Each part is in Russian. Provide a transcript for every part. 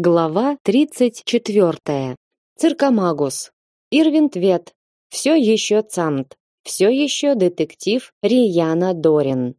Глава 34. Циркомагус. Ирвин Твет. Все еще Цамт. Все еще детектив Рияна Дорин.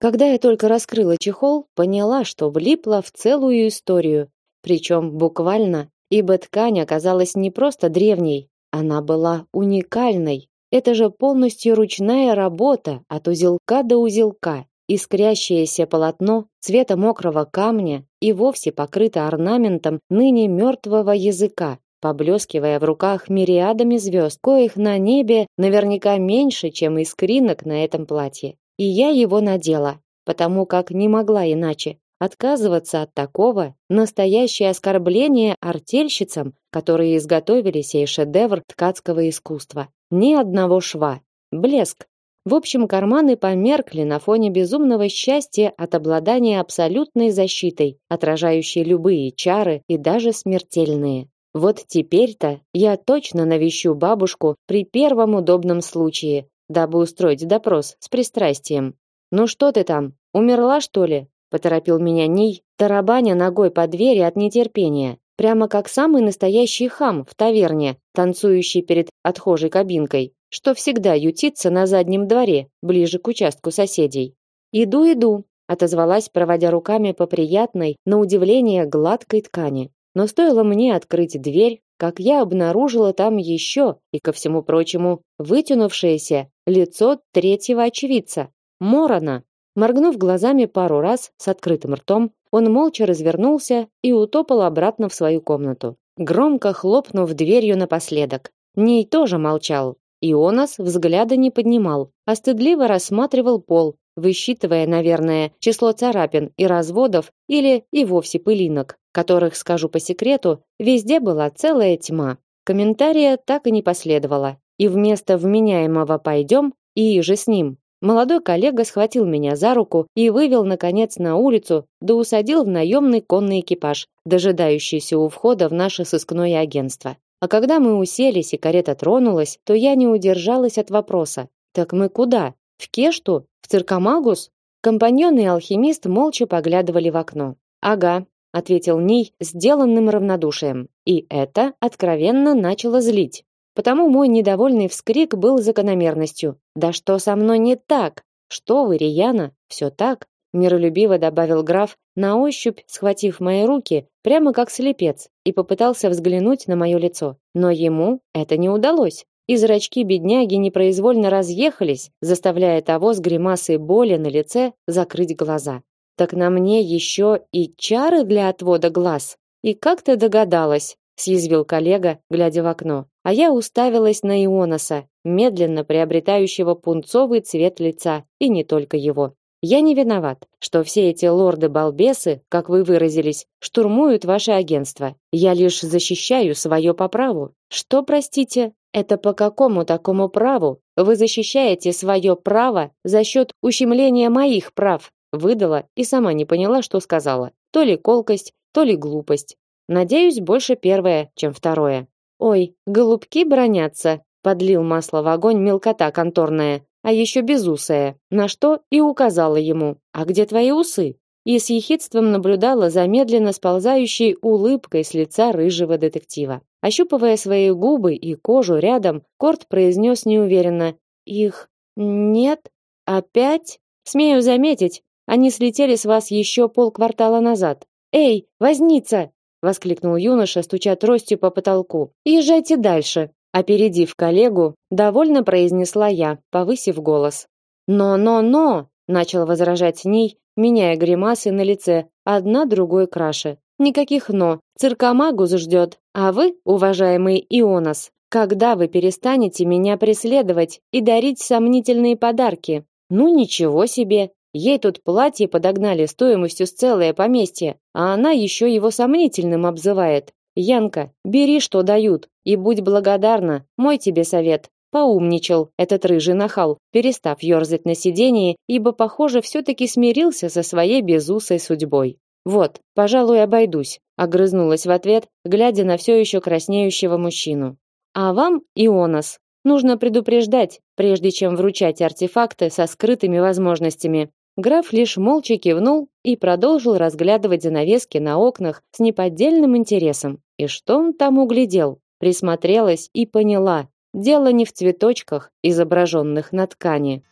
Когда я только раскрыла чехол, поняла, что влипла в целую историю, причем буквально, ибо ткань оказалась не просто древней, она была уникальной. Это же полностью ручная работа от узелка до узелка, Искрящееся полотно цвета мокрого камня и вовсе покрыто орнаментом ныне мертвого языка, поблескивая в руках мириадами звезд, коих на небе наверняка меньше, чем искринок на этом платье. И я его надела, потому как не могла иначе. Отказываться от такого – настоящее оскорбление артельщицам, которые изготовили сей шедевр ткацкого искусства. Ни одного шва. Блеск, в общем, карманы померкли на фоне безумного счастья от обладания абсолютной защитой, отражающей любые чары и даже смертельные. Вот теперь-то я точно навещу бабушку при первом удобном случае, дабы устроить допрос с пристрастием. Ну что ты там? Умерла, что ли? поторопил меня Ний, тарабаня ногой по двери от нетерпения, прямо как самый настоящий хам в таверне, танцующий перед отхожей кабинкой что всегда ютится на заднем дворе, ближе к участку соседей. «Иду, иду», — отозвалась, проводя руками по приятной, на удивление, гладкой ткани. Но стоило мне открыть дверь, как я обнаружила там еще, и ко всему прочему, вытянувшееся лицо третьего очевидца, Морона. Моргнув глазами пару раз с открытым ртом, он молча развернулся и утопал обратно в свою комнату, громко хлопнув дверью напоследок. Ней тоже молчал, Ионас взгляда не поднимал, а стыдливо рассматривал пол, высчитывая, наверное, число царапин и разводов или и вовсе пылинок, которых, скажу по секрету, везде была целая тьма. Комментария так и не последовало, и вместо вменяемого «пойдем» и же с ним Молодой коллега схватил меня за руку и вывел наконец на улицу, да усадил в наемный конный экипаж, дожидающийся у входа в наше сыскное агентство. А когда мы уселись и карета тронулась, то я не удержалась от вопроса: "Так мы куда? В Кешту? В Циркомагус?" Компаньон и алхимист молча поглядывали в окно. "Ага", ответил Ний сделанным равнодушием. И это откровенно начало злить. Потому мой недовольный вскрик был закономерностью. Да что со мной не так? Что вы, Рияна? Все так миролюбиво добавил граф, на ощупь схватив мои руки, прямо как слепец, и попытался взглянуть на мое лицо. Но ему это не удалось. И зрачки бедняги непроизвольно разъехались, заставляя того с гримасой боли на лице закрыть глаза. Так на мне еще и чары для отвода глаз. И как ты догадалась? съязвил коллега, глядя в окно. А я уставилась на Ионоса, медленно приобретающего пунцовый цвет лица, и не только его. Я не виноват, что все эти лорды-балбесы, как вы выразились, штурмуют ваше агентство. Я лишь защищаю свое по праву. Что, простите, это по какому такому праву вы защищаете свое право за счет ущемления моих прав? Выдала и сама не поняла, что сказала. То ли колкость, то ли глупость. Надеюсь, больше первое, чем второе. Ой, голубки бронятся, подлил масло в огонь мелкота конторная а еще безусая, на что и указала ему: "А где твои усы?" И с ехидством наблюдала за медленно сползающей улыбкой с лица рыжего детектива. Ощупывая свои губы и кожу рядом, Корт произнес неуверенно: "Их нет? Опять? Смею заметить, они слетели с вас еще полквартала назад. Эй, возница!" воскликнул юноша, стуча тростью по потолку. "Езжайте дальше. Опередив коллегу, довольно произнесла я, повысив голос. «Но-но-но!» – начал возражать Ней, меняя гримасы на лице, одна другой краше. «Никаких «но». Циркомагус ждет. А вы, уважаемый Ионас, когда вы перестанете меня преследовать и дарить сомнительные подарки? Ну ничего себе! Ей тут платье подогнали стоимостью с целое поместье, а она еще его сомнительным обзывает. Янка, бери, что дают, и будь благодарна. Мой тебе совет. Поумничал этот рыжий нахал, перестав ерзать на сидении, ибо, похоже, все-таки смирился со своей безусой судьбой. Вот, пожалуй, обойдусь, огрызнулась в ответ, глядя на все еще краснеющего мужчину. А вам, Ионас, нужно предупреждать, прежде чем вручать артефакты со скрытыми возможностями. Граф лишь молча кивнул и продолжил разглядывать занавески на окнах с неподдельным интересом. И что он там углядел? Присмотрелась и поняла. Дело не в цветочках, изображенных на ткани.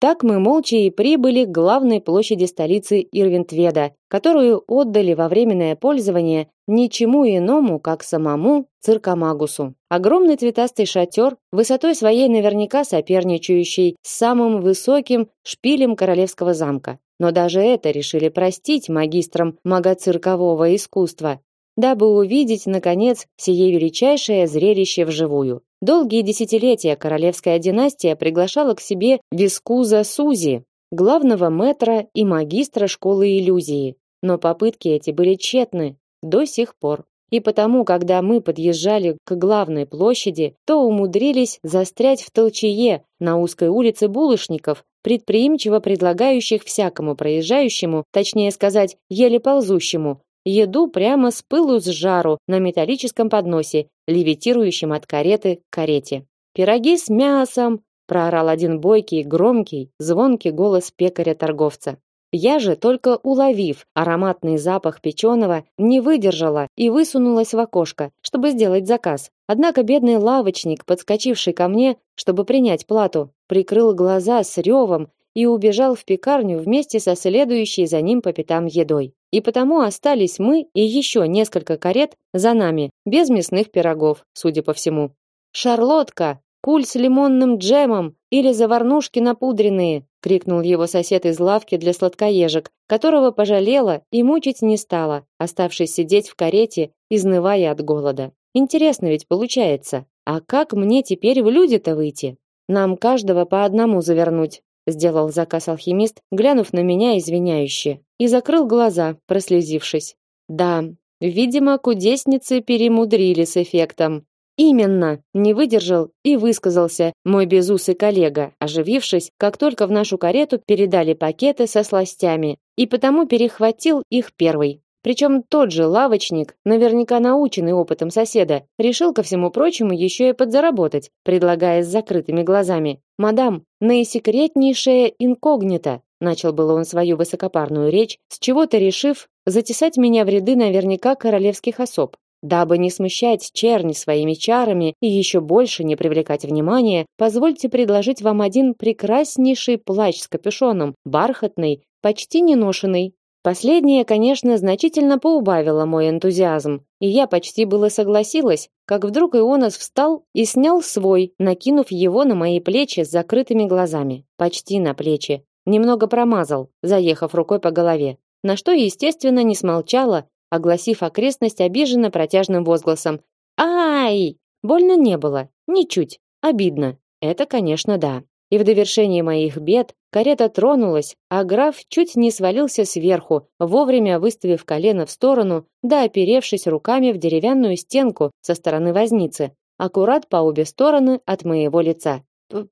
Так мы молча и прибыли к главной площади столицы Ирвинтведа, которую отдали во временное пользование ничему иному, как самому циркомагусу. Огромный цветастый шатер, высотой своей наверняка соперничающий с самым высоким шпилем королевского замка. Но даже это решили простить магистрам магоциркового искусства, дабы увидеть, наконец, сие величайшее зрелище вживую. Долгие десятилетия королевская династия приглашала к себе Вискуза Сузи, главного метра и магистра школы иллюзии. Но попытки эти были тщетны до сих пор. И потому, когда мы подъезжали к главной площади, то умудрились застрять в толчее на узкой улице булочников, предприимчиво предлагающих всякому проезжающему, точнее сказать, еле ползущему, еду прямо с пылу с жару на металлическом подносе, левитирующем от кареты к карете. Пироги с мясом, проорал один бойкий, громкий, звонкий голос пекаря-торговца. Я же, только уловив ароматный запах печеного, не выдержала и высунулась в окошко, чтобы сделать заказ. Однако бедный лавочник, подскочивший ко мне, чтобы принять плату, прикрыл глаза с ревом и убежал в пекарню вместе со следующей за ним по пятам едой. И потому остались мы и еще несколько карет за нами, без мясных пирогов, судя по всему. Шарлотка, куль с лимонным джемом или заварнушки напудренные, крикнул его сосед из лавки для сладкоежек, которого пожалела и мучить не стала, оставшись сидеть в карете, изнывая от голода. Интересно ведь получается. А как мне теперь в люди-то выйти? Нам каждого по одному завернуть, сделал заказ алхимист, глянув на меня извиняюще, и закрыл глаза, прослезившись. Да, видимо, кудесницы перемудрили с эффектом. Именно, не выдержал и высказался мой безусый коллега, оживившись, как только в нашу карету передали пакеты со сластями, и потому перехватил их первый. Причем тот же лавочник, наверняка наученный опытом соседа, решил ко всему прочему еще и подзаработать, предлагая с закрытыми глазами. «Мадам, наисекретнейшее инкогнито!» Начал было он свою высокопарную речь, с чего-то решив затесать меня в ряды наверняка королевских особ. Дабы не смущать черни своими чарами и еще больше не привлекать внимания, позвольте предложить вам один прекраснейший плащ с капюшоном, бархатный, почти не ношенный, Последнее, конечно, значительно поубавило мой энтузиазм, и я почти было согласилась, как вдруг Ионас встал и снял свой, накинув его на мои плечи с закрытыми глазами, почти на плечи. Немного промазал, заехав рукой по голове, на что, естественно, не смолчала, огласив окрестность обиженно протяжным возгласом: "Ай!" Больно не было, ничуть. Обидно. Это, конечно, да. И в довершении моих бед карета тронулась, а граф чуть не свалился сверху, вовремя выставив колено в сторону, да оперевшись руками в деревянную стенку со стороны возницы, аккурат по обе стороны от моего лица.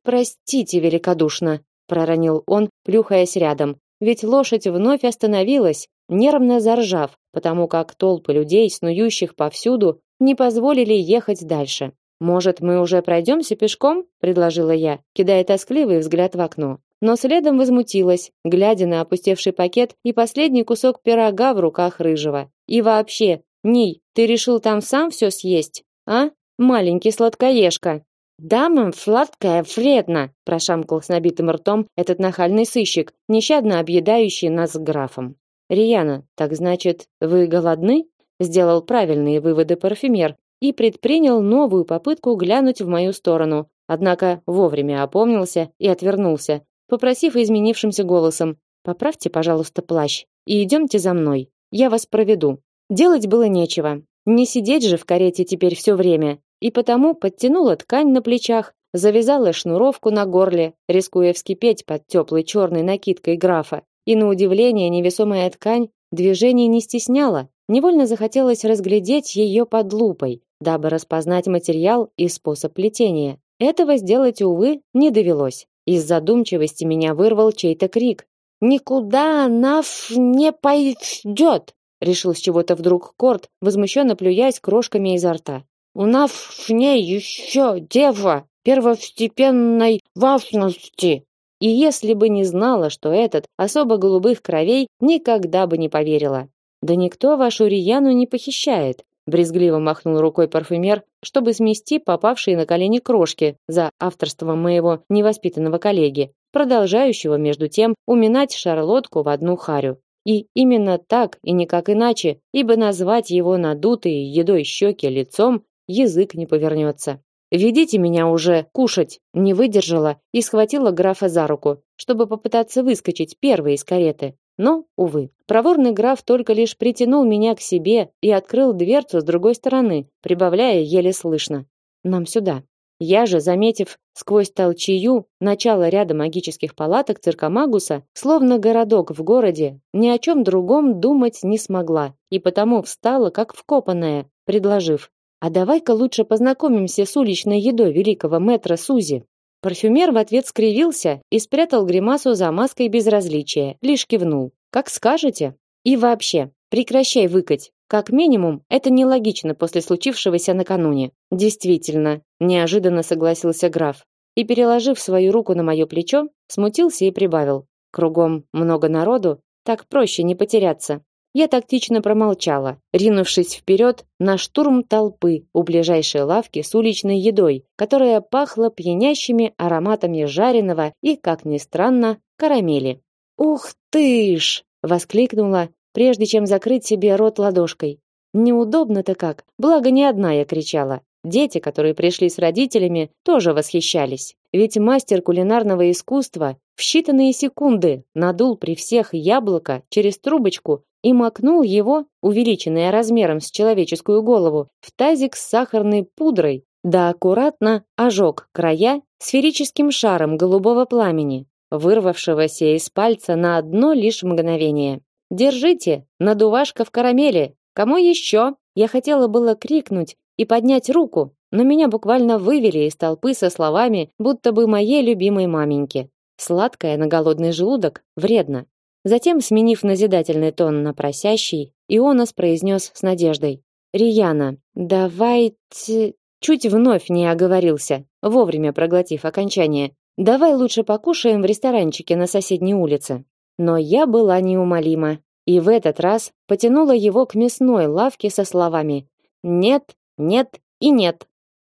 «Простите великодушно», — проронил он, плюхаясь рядом, ведь лошадь вновь остановилась, нервно заржав, потому как толпы людей, снующих повсюду, не позволили ехать дальше. Может, мы уже пройдемся пешком, предложила я, кидая тоскливый взгляд в окно. Но следом возмутилась, глядя на опустевший пакет и последний кусок пирога в руках рыжего. И вообще, Ний, ты решил там сам все съесть, а? Маленький сладкоежка. «Дамам сладкое вредно!» – прошамкал с набитым ртом этот нахальный сыщик, нещадно объедающий нас графом. «Рияна, так значит, вы голодны?» – сделал правильные выводы парфюмер, и предпринял новую попытку глянуть в мою сторону, однако вовремя опомнился и отвернулся, попросив изменившимся голосом: "Поправьте, пожалуйста, плащ и идемте за мной. Я вас проведу". Делать было нечего. Не сидеть же в карете теперь все время, и потому подтянула ткань на плечах, завязала шнуровку на горле, рискуя вскипеть под теплой черной накидкой графа. И на удивление невесомая ткань движений не стесняла. Невольно захотелось разглядеть ее под лупой, дабы распознать материал и способ плетения. Этого сделать, увы, не довелось. Из задумчивости меня вырвал чей-то крик. «Никуда наф не пойдет!» решил с чего-то вдруг Корт, возмущенно плюясь крошками изо рта. У нас в ней еще дева первостепенной важности. И если бы не знала, что этот особо голубых кровей, никогда бы не поверила. Да никто вашу Рияну не похищает, брезгливо махнул рукой парфюмер, чтобы смести попавшие на колени крошки за авторством моего невоспитанного коллеги, продолжающего между тем уминать шарлотку в одну харю. И именно так и никак иначе, ибо назвать его надутые едой щеки лицом язык не повернется. Ведите меня уже кушать, не выдержала и схватила графа за руку, чтобы попытаться выскочить первой из кареты. Но, увы, проворный граф только лишь притянул меня к себе и открыл дверцу с другой стороны, прибавляя еле слышно: "Нам сюда". Я же, заметив сквозь толчею начало ряда магических палаток циркомагуса, словно городок в городе, ни о чем другом думать не смогла, и потому встала как вкопанная, предложив: а давай-ка лучше познакомимся с уличной едой великого метра Сузи. Парфюмер в ответ скривился и спрятал гримасу за маской безразличия, лишь кивнул. Как скажете. И вообще, прекращай выкать. Как минимум, это нелогично после случившегося накануне. Действительно, неожиданно согласился граф и переложив свою руку на мое плечо, смутился и прибавил: "Кругом много народу, так проще не потеряться. Я тактично промолчала, ринувшись вперед на штурм толпы у ближайшей лавки с уличной едой, которая пахла пьянящими ароматами жареного и, как ни странно, карамели. «Ух ты ж!» — воскликнула, прежде чем закрыть себе рот ладошкой. Неудобно-то как, благо не одна я кричала. Дети, которые пришли с родителями, тоже восхищались. Ведь мастер кулинарного искусства в считанные секунды надул при всех яблоко через трубочку и макнул его, увеличенное размером с человеческую голову, в тазик с сахарной пудрой, да аккуратно ожег края сферическим шаром голубого пламени, вырвавшегося из пальца на одно лишь мгновение. Держите, надувашка в карамели. Кому еще? Я хотела было крикнуть и поднять руку, но меня буквально вывели из толпы со словами, будто бы моей любимой маменьке. Сладкое на голодный желудок вредно. Затем, сменив назидательный тон на просящий, Ионас произнес с надеждой: "Рияна, давайте чуть вновь не оговорился, вовремя проглотив окончание. Давай лучше покушаем в ресторанчике на соседней улице". Но я была неумолима и в этот раз потянула его к мясной лавке со словами: "Нет, нет и нет".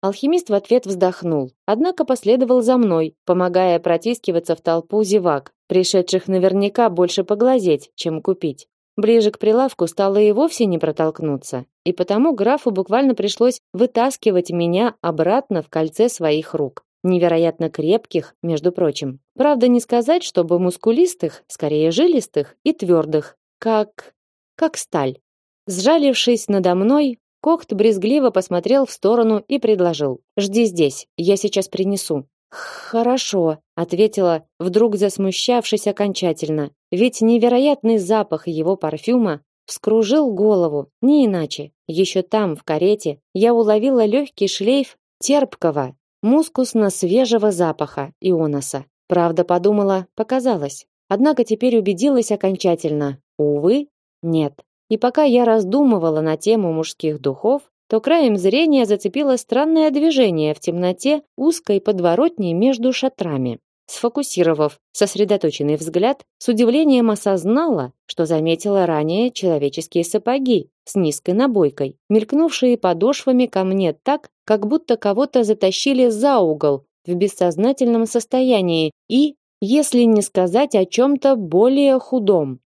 Алхимист в ответ вздохнул, однако последовал за мной, помогая протискиваться в толпу зевак, пришедших наверняка больше поглазеть, чем купить. Ближе к прилавку стало и вовсе не протолкнуться, и потому графу буквально пришлось вытаскивать меня обратно в кольце своих рук. Невероятно крепких, между прочим. Правда, не сказать, чтобы мускулистых, скорее жилистых и твердых, как... как сталь. Сжалившись надо мной, Кохт брезгливо посмотрел в сторону и предложил: "Жди здесь, я сейчас принесу". Хорошо, ответила, вдруг засмущавшись окончательно. Ведь невероятный запах его парфюма вскружил голову, не иначе. Еще там в карете я уловила легкий шлейф терпкого, мускусно-свежего запаха ионоса. Правда, подумала, показалось. Однако теперь убедилась окончательно. Увы, нет. И пока я раздумывала на тему мужских духов, то краем зрения зацепило странное движение в темноте узкой подворотни между шатрами. Сфокусировав сосредоточенный взгляд, с удивлением осознала, что заметила ранее человеческие сапоги с низкой набойкой, мелькнувшие подошвами ко мне так, как будто кого-то затащили за угол в бессознательном состоянии и, если не сказать о чем-то более худом,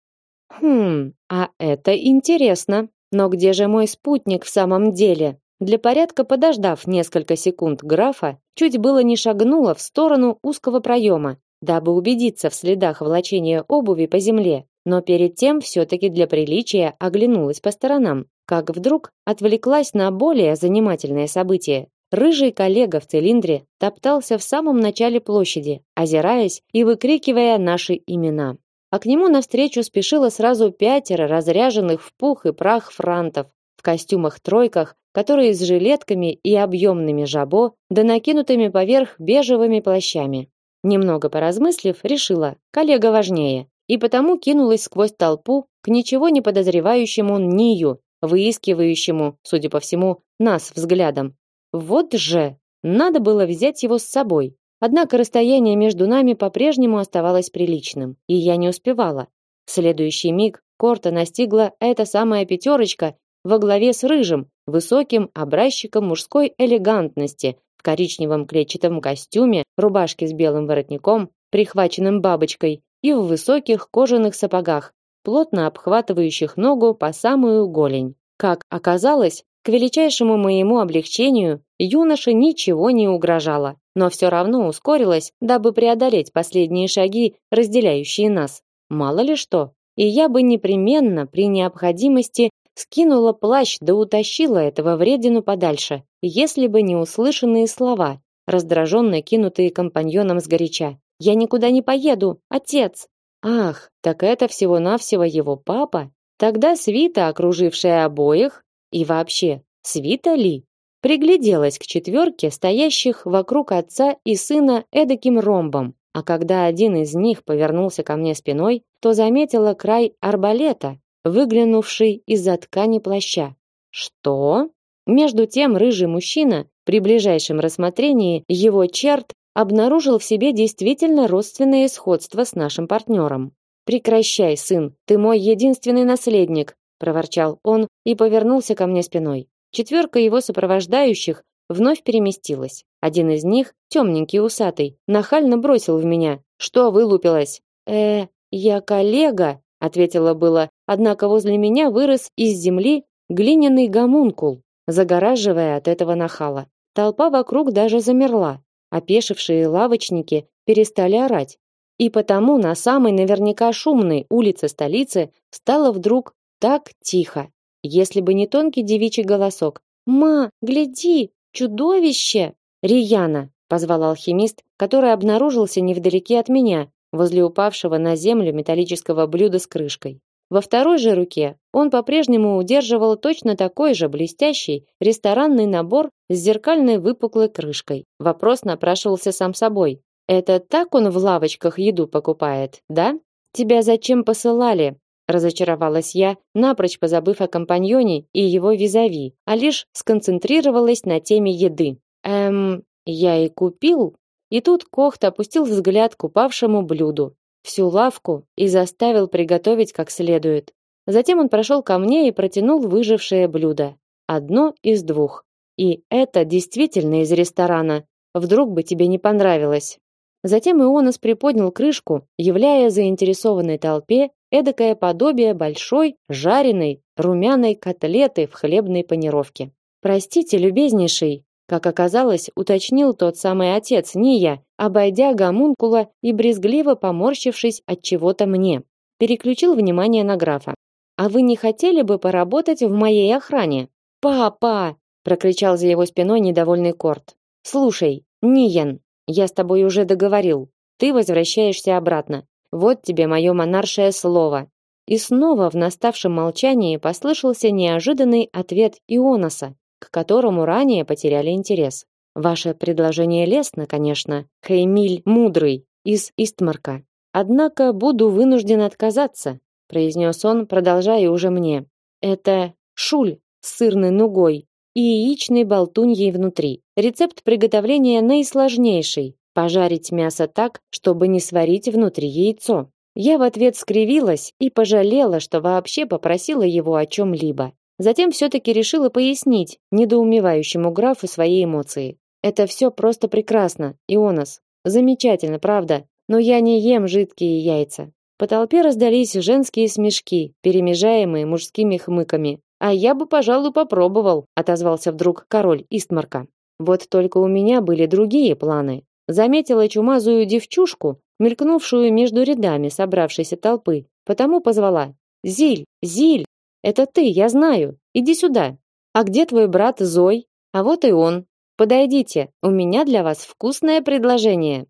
Хм, а это интересно. Но где же мой спутник в самом деле? Для порядка подождав несколько секунд графа, чуть было не шагнула в сторону узкого проема, дабы убедиться в следах волочения обуви по земле. Но перед тем все-таки для приличия оглянулась по сторонам, как вдруг отвлеклась на более занимательное событие. Рыжий коллега в цилиндре топтался в самом начале площади, озираясь и выкрикивая наши имена а к нему навстречу спешило сразу пятеро разряженных в пух и прах франтов в костюмах-тройках, которые с жилетками и объемными жабо, да накинутыми поверх бежевыми плащами. Немного поразмыслив, решила, коллега важнее, и потому кинулась сквозь толпу к ничего не подозревающему Нию, выискивающему, судя по всему, нас взглядом. Вот же, надо было взять его с собой. Однако расстояние между нами по-прежнему оставалось приличным, и я не успевала. В следующий миг Корта настигла эта самая пятерочка во главе с рыжим, высоким образчиком мужской элегантности в коричневом клетчатом костюме, рубашке с белым воротником, прихваченным бабочкой, и в высоких кожаных сапогах, плотно обхватывающих ногу по самую голень. Как оказалось, к величайшему моему облегчению, юноше ничего не угрожало, но все равно ускорилась, дабы преодолеть последние шаги, разделяющие нас. Мало ли что, и я бы непременно при необходимости скинула плащ да утащила этого вредину подальше, если бы не услышанные слова, раздраженно кинутые компаньоном сгоряча. «Я никуда не поеду, отец!» Ах, так это всего-навсего его папа? Тогда свита, окружившая обоих, и вообще, свита ли? Пригляделась к четверке, стоящих вокруг отца и сына эдаким ромбом, а когда один из них повернулся ко мне спиной, то заметила край арбалета, выглянувший из-за ткани плаща. Что? Между тем рыжий мужчина, при ближайшем рассмотрении его черт, обнаружил в себе действительно родственное сходство с нашим партнером. Прекращай, сын, ты мой единственный наследник, проворчал он и повернулся ко мне спиной. Четверка его сопровождающих вновь переместилась. Один из них, темненький усатый, нахально бросил в меня: "Что вылупилась?" "Э, я коллега", ответила было, однако возле меня вырос из земли глиняный гомункул, загораживая от этого нахала. Толпа вокруг даже замерла. Опешившие лавочники перестали орать. И потому на самой наверняка шумной улице столицы стало вдруг так тихо. Если бы не тонкий девичий голосок. «Ма, гляди, чудовище!» «Рияна!» — позвал алхимист, который обнаружился невдалеке от меня, возле упавшего на землю металлического блюда с крышкой. Во второй же руке он по-прежнему удерживал точно такой же блестящий ресторанный набор с зеркальной выпуклой крышкой. Вопрос напрашивался сам собой. Это так он в лавочках еду покупает, да? Тебя зачем посылали? Разочаровалась я, напрочь позабыв о компаньоне и его визави, а лишь сконцентрировалась на теме еды. Эм, я и купил. И тут Кохт опустил взгляд к упавшему блюду, всю лавку и заставил приготовить как следует. Затем он прошел ко мне и протянул выжившее блюдо. Одно из двух. И это действительно из ресторана. Вдруг бы тебе не понравилось. Затем Ионас приподнял крышку, являя заинтересованной толпе эдакое подобие большой, жареной, румяной котлеты в хлебной панировке. Простите, любезнейший, как оказалось, уточнил тот самый отец Ния, обойдя гомункула и брезгливо поморщившись от чего-то мне. Переключил внимание на графа. А вы не хотели бы поработать в моей охране? Папа, прокричал за его спиной недовольный Корт. Слушай, Ниен, я с тобой уже договорил. Ты возвращаешься обратно. Вот тебе мое монаршее слово. И снова в наставшем молчании послышался неожиданный ответ Ионоса, к которому ранее потеряли интерес. Ваше предложение лестно, конечно, Хеймиль мудрый из Истмарка. Однако буду вынужден отказаться, произнес он, продолжая уже мне. Это шуль с сырной нугой и яичной болтуньей внутри. Рецепт приготовления наисложнейший. Пожарить мясо так, чтобы не сварить внутри яйцо. Я в ответ скривилась и пожалела, что вообще попросила его о чем либо Затем все-таки решила пояснить недоумевающему графу свои эмоции. Это все просто прекрасно, Ионас. Замечательно, правда, но я не ем жидкие яйца. По толпе раздались женские смешки, перемежаемые мужскими хмыками. А я бы, пожалуй, попробовал, отозвался вдруг король Истмарка. Вот только у меня были другие планы. Заметила чумазую девчушку, мелькнувшую между рядами собравшейся толпы, потому позвала: "Зиль, Зиль!" Это ты, я знаю. Иди сюда. А где твой брат Зой? А вот и он. Подойдите, у меня для вас вкусное предложение.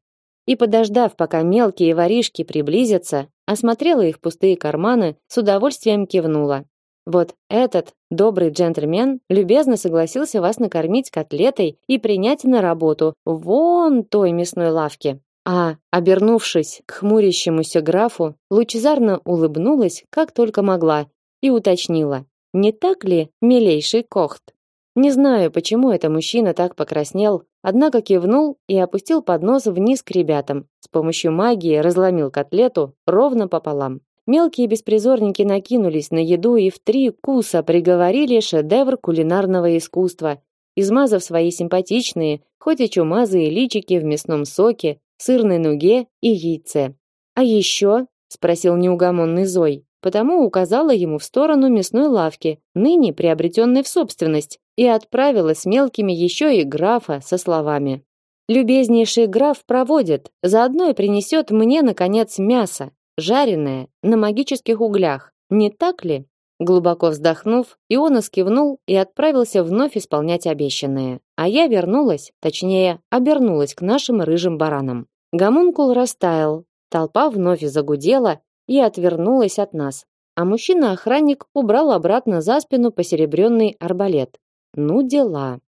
И подождав, пока мелкие воришки приблизятся, осмотрела их пустые карманы, с удовольствием кивнула. Вот этот добрый джентльмен любезно согласился вас накормить котлетой и принять на работу вон той мясной лавке. А, обернувшись к хмурящемуся графу, лучезарно улыбнулась, как только могла, и уточнила: "Не так ли, милейший Кохт?" Не знаю, почему это мужчина так покраснел, однако кивнул и опустил поднос вниз к ребятам. С помощью магии разломил котлету ровно пополам. Мелкие беспризорники накинулись на еду и в три куса приговорили шедевр кулинарного искусства, измазав свои симпатичные, хоть и чумазые личики в мясном соке, сырной нуге и яйце. А еще, спросил неугомонный Зой, потому указала ему в сторону мясной лавки, ныне приобретенной в собственность, и отправила с мелкими еще и графа со словами: Любезнейший граф проводит, заодно и принесет мне наконец мясо, жареное на магических углях. Не так ли? Глубоко вздохнув, Иона скивнул и отправился вновь исполнять обещанное. А я вернулась, точнее, обернулась к нашим рыжим баранам. Гомункул растаял, толпа вновь загудела и отвернулась от нас. А мужчина-охранник убрал обратно за спину посеребренный арбалет. Ну дела.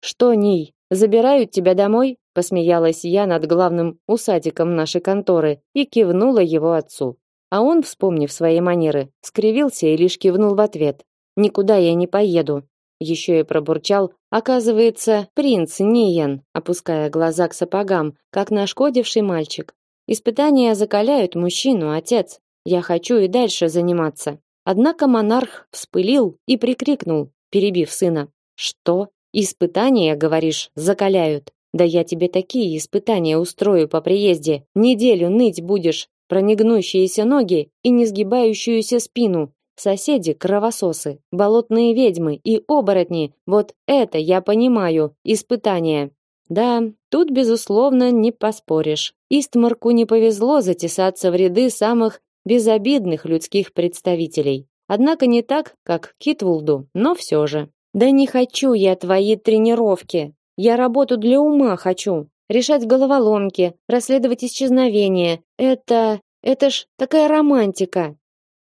Что, Ний, забирают тебя домой? Посмеялась я над главным усадиком нашей конторы и кивнула его отцу. А он, вспомнив свои манеры, скривился и лишь кивнул в ответ. Никуда я не поеду. Еще и пробурчал, оказывается, принц Ниен, опуская глаза к сапогам, как нашкодивший мальчик. Испытания закаляют мужчину, отец. Я хочу и дальше заниматься. Однако монарх вспылил и прикрикнул, перебив сына: "Что? Испытания, говоришь, закаляют? Да я тебе такие испытания устрою по приезде. Неделю ныть будешь, про негнущиеся ноги и не сгибающуюся спину. Соседи кровососы, болотные ведьмы и оборотни. Вот это я понимаю, испытание. Да, тут безусловно не поспоришь. Истмарку не повезло затесаться в ряды самых безобидных людских представителей. Однако не так, как Китвулду, но все же. Да не хочу я твои тренировки. Я работу для ума хочу решать головоломки, расследовать исчезновения. Это... это ж такая романтика.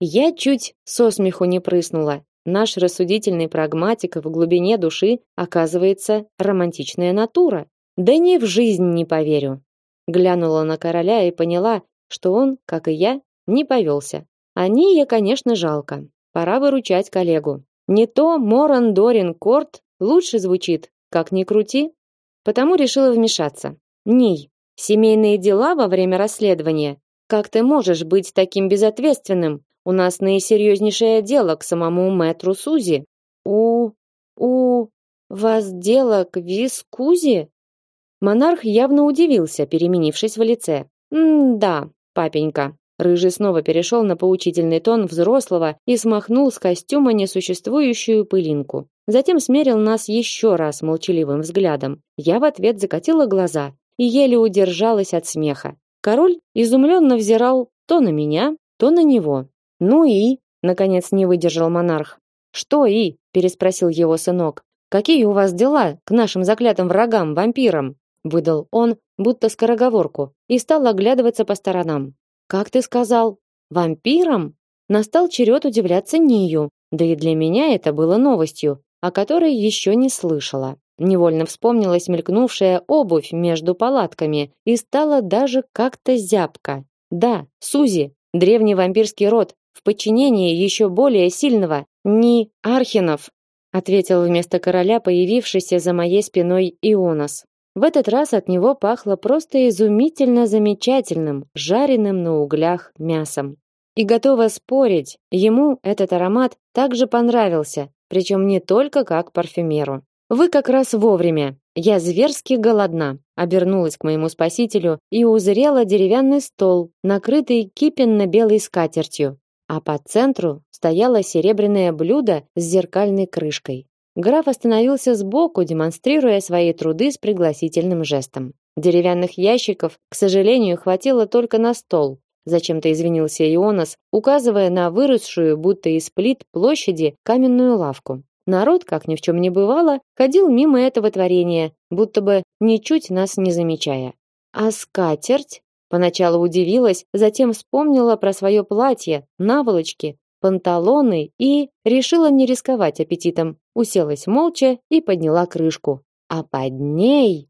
Я чуть со смеху не прыснула. Наш рассудительный прагматик в глубине души, оказывается, романтичная натура. Да ни в жизнь не поверю. Глянула на короля и поняла, что он, как и я, не повелся. Они я, конечно, жалко. Пора выручать коллегу. Не то Моран Дорин Корт лучше звучит, как ни крути, Потому решила вмешаться. Ней, семейные дела во время расследования. Как ты можешь быть таким безответственным? У нас наисерьезнейшее дело к самому мэтру Сузи. У... у... вас дело к Вискузи? Монарх явно удивился, переменившись в лице. «М-да, папенька». Рыжий снова перешел на поучительный тон взрослого и смахнул с костюма несуществующую пылинку. Затем смерил нас еще раз молчаливым взглядом. Я в ответ закатила глаза и еле удержалась от смеха. Король изумленно взирал то на меня, то на него. Ну и, наконец, не выдержал монарх. Что и? переспросил его сынок. Какие у вас дела к нашим заклятым врагам, вампирам? выдал он, будто скороговорку, и стал оглядываться по сторонам. Как ты сказал? Вампирам? Настал черед удивляться Нию. Да и для меня это было новостью о которой еще не слышала. Невольно вспомнилась мелькнувшая обувь между палатками и стало даже как-то зябко. Да, Сузи, древний вампирский род, в подчинении еще более сильного, не Архинов, ответил вместо короля появившийся за моей спиной Ионос. В этот раз от него пахло просто изумительно замечательным, жареным на углях мясом. И готова спорить, ему этот аромат также понравился, причем не только как парфюмеру. Вы как раз вовремя. Я зверски голодна. Обернулась к моему спасителю и узрела деревянный стол, накрытый кипенно-белой скатертью, а по центру стояло серебряное блюдо с зеркальной крышкой. Граф остановился сбоку, демонстрируя свои труды с пригласительным жестом. Деревянных ящиков, к сожалению, хватило только на стол, Зачем-то извинился Ионас, указывая на выросшую, будто из плит площади, каменную лавку. Народ, как ни в чем не бывало, ходил мимо этого творения, будто бы ничуть нас не замечая. А скатерть? Поначалу удивилась, затем вспомнила про свое платье, наволочки, панталоны и решила не рисковать аппетитом. Уселась молча и подняла крышку. А под ней...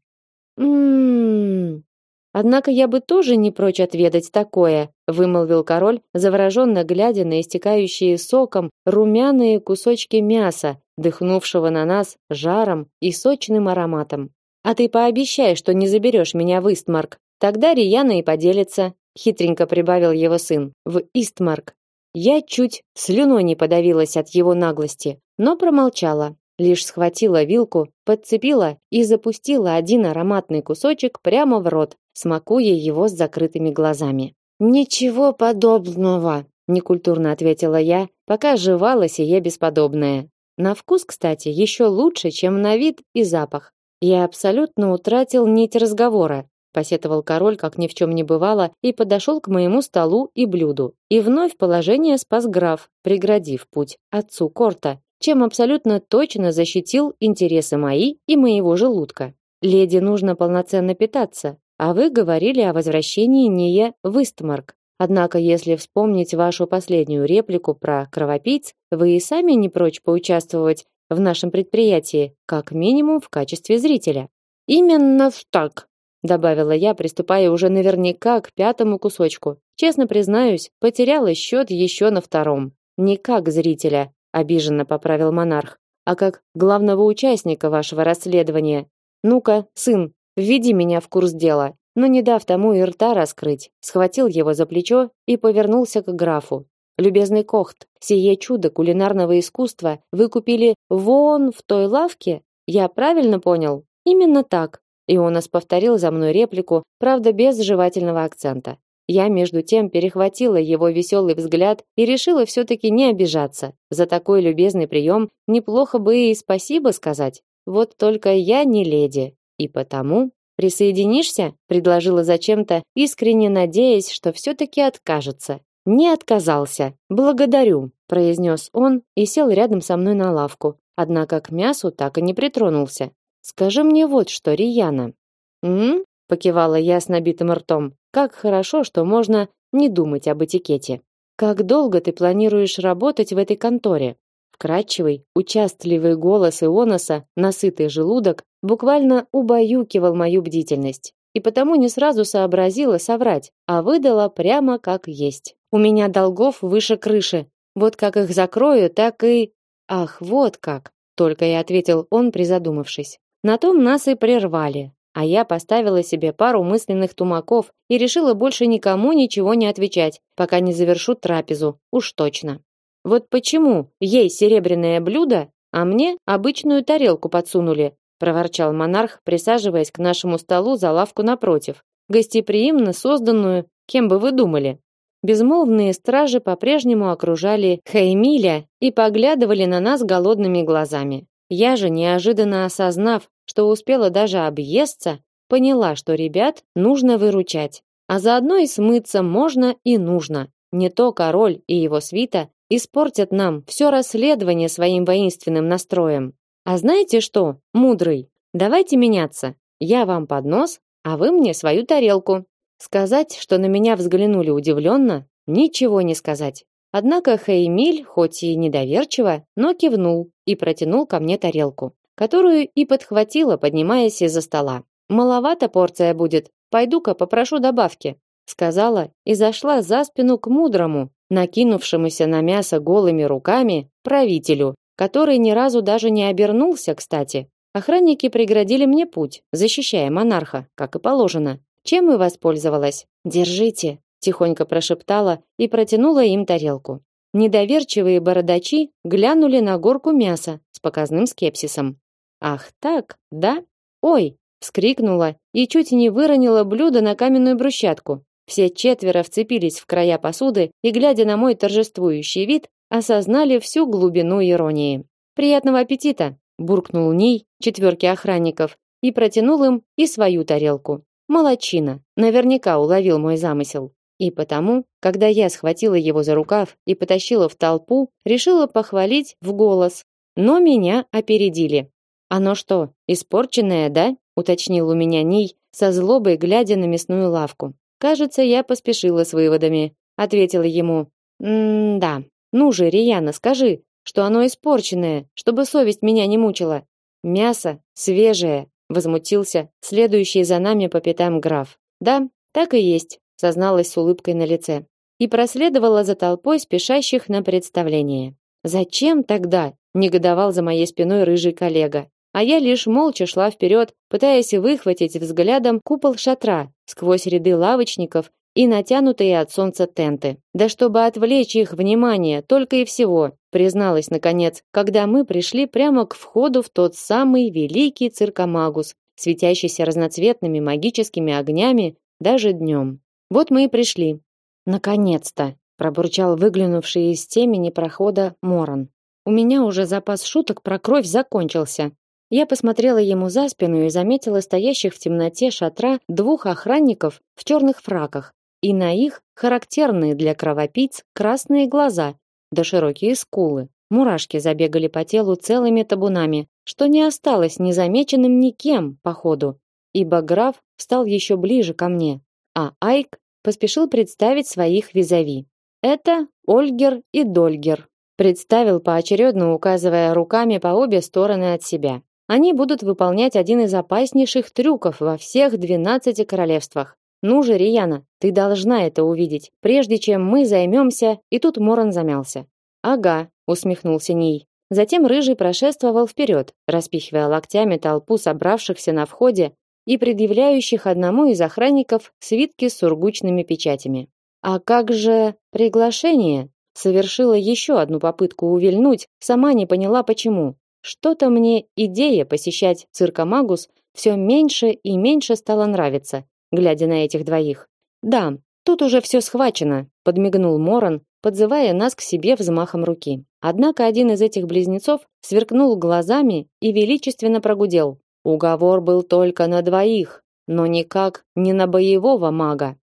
Ммм... Однако я бы тоже не прочь отведать такое, вымолвил король, завороженно глядя на истекающие соком румяные кусочки мяса, дыхнувшего на нас жаром и сочным ароматом. А ты пообещай, что не заберешь меня в Истмарк. Тогда Рияна и поделится, хитренько прибавил его сын. В Истмарк. Я чуть слюной не подавилась от его наглости, но промолчала лишь схватила вилку, подцепила и запустила один ароматный кусочек прямо в рот, смакуя его с закрытыми глазами. Ничего подобного, некультурно ответила я, пока жевала сие бесподобное. На вкус, кстати, еще лучше, чем на вид и запах. Я абсолютно утратил нить разговора, посетовал король, как ни в чем не бывало, и подошел к моему столу и блюду. И вновь положение спас граф, преградив путь отцу Корта, чем абсолютно точно защитил интересы мои и моего желудка. Леди нужно полноценно питаться, а вы говорили о возвращении Ния в Истмарк. Однако, если вспомнить вашу последнюю реплику про кровопийц, вы и сами не прочь поучаствовать в нашем предприятии, как минимум в качестве зрителя. Именно так, добавила я, приступая уже наверняка к пятому кусочку. Честно признаюсь, потеряла счет еще на втором. Не как зрителя, обиженно поправил монарх, а как главного участника вашего расследования. Ну-ка, сын, введи меня в курс дела. Но не дав тому и рта раскрыть, схватил его за плечо и повернулся к графу. Любезный Кохт, сие чудо кулинарного искусства вы купили вон в той лавке? Я правильно понял? Именно так. Ионас повторил за мной реплику, правда без жевательного акцента. Я между тем перехватила его веселый взгляд и решила все таки не обижаться. За такой любезный прием неплохо бы и спасибо сказать. Вот только я не леди, и потому присоединишься, предложила зачем-то, искренне надеясь, что все таки откажется. Не отказался. Благодарю, произнес он и сел рядом со мной на лавку. Однако к мясу так и не притронулся. Скажи мне вот что, Рияна. М? покивала я с набитым ртом. Как хорошо, что можно не думать об этикете. Как долго ты планируешь работать в этой конторе? Вкрадчивый, участливый голос Ионоса, насытый желудок, буквально убаюкивал мою бдительность. И потому не сразу сообразила соврать, а выдала прямо как есть. У меня долгов выше крыши. Вот как их закрою, так и Ах, вот как, только и ответил он, призадумавшись. На том нас и прервали. А я поставила себе пару мысленных тумаков и решила больше никому ничего не отвечать, пока не завершу трапезу, уж точно. Вот почему ей серебряное блюдо, а мне обычную тарелку подсунули, проворчал монарх, присаживаясь к нашему столу за лавку напротив, гостеприимно созданную, кем бы вы думали. Безмолвные стражи по-прежнему окружали Хеймиля и поглядывали на нас голодными глазами. Я же, неожиданно осознав, что успела даже объесться, поняла, что ребят нужно выручать. А заодно и смыться можно и нужно. Не то король и его свита испортят нам все расследование своим воинственным настроем. А знаете что, мудрый, давайте меняться. Я вам поднос, а вы мне свою тарелку. Сказать, что на меня взглянули удивленно, ничего не сказать. Однако Хеймиль, хоть и недоверчиво, но кивнул и протянул ко мне тарелку которую и подхватила, поднимаясь из-за стола. Маловато порция будет. Пойду-ка попрошу добавки, сказала и зашла за спину к мудрому, накинувшемуся на мясо голыми руками правителю, который ни разу даже не обернулся, кстати. Охранники преградили мне путь, защищая монарха, как и положено. Чем и воспользовалась. Держите, тихонько прошептала и протянула им тарелку. Недоверчивые бородачи глянули на горку мяса с показным скепсисом. Ах, так, да? Ой, вскрикнула и чуть не выронила блюдо на каменную брусчатку. Все четверо вцепились в края посуды и, глядя на мой торжествующий вид, осознали всю глубину иронии. Приятного аппетита, буркнул Ней четверке охранников и протянул им и свою тарелку. Молодчина, наверняка уловил мой замысел. И потому, когда я схватила его за рукав и потащила в толпу, решила похвалить в голос, но меня опередили. Оно что, испорченное, да? уточнил у меня Ней, со злобой глядя на мясную лавку. Кажется, я поспешила с выводами, ответила ему. М-да. Ну же, Рияна, скажи, что оно испорченное, чтобы совесть меня не мучила. Мясо свежее, возмутился следующий за нами по пятам граф. Да, так и есть, созналась с улыбкой на лице и проследовала за толпой спешащих на представление. Зачем тогда? негодовал за моей спиной рыжий коллега. А я лишь молча шла вперед, пытаясь выхватить взглядом купол шатра сквозь ряды лавочников и натянутые от солнца тенты. Да чтобы отвлечь их внимание, только и всего, призналась наконец, когда мы пришли прямо к входу в тот самый великий циркомагус, светящийся разноцветными магическими огнями даже днем. Вот мы и пришли. Наконец-то, пробурчал выглянувший из темени прохода Моран. У меня уже запас шуток про кровь закончился. Я посмотрела ему за спину и заметила стоящих в темноте шатра двух охранников в черных фраках, и на их характерные для кровопийц красные глаза, да широкие скулы. Мурашки забегали по телу целыми табунами, что не осталось незамеченным никем по ходу, ибо граф стал еще ближе ко мне, а Айк поспешил представить своих визави. Это Ольгер и Дольгер. Представил поочередно, указывая руками по обе стороны от себя. Они будут выполнять один из опаснейших трюков во всех двенадцати королевствах. Ну же, Рияна, ты должна это увидеть, прежде чем мы займемся. И тут Моран замялся. Ага, усмехнулся Ний. Затем рыжий прошествовал вперед, распихивая локтями толпу собравшихся на входе и предъявляющих одному из охранников свитки с сургучными печатями. А как же приглашение? Совершила еще одну попытку увильнуть, сама не поняла почему. Что-то мне идея посещать циркомагус все меньше и меньше стала нравиться глядя на этих двоих. Да, тут уже все схвачено, подмигнул Моран, подзывая нас к себе взмахом руки. Однако один из этих близнецов сверкнул глазами и величественно прогудел: "Уговор был только на двоих, но никак не на боевого мага.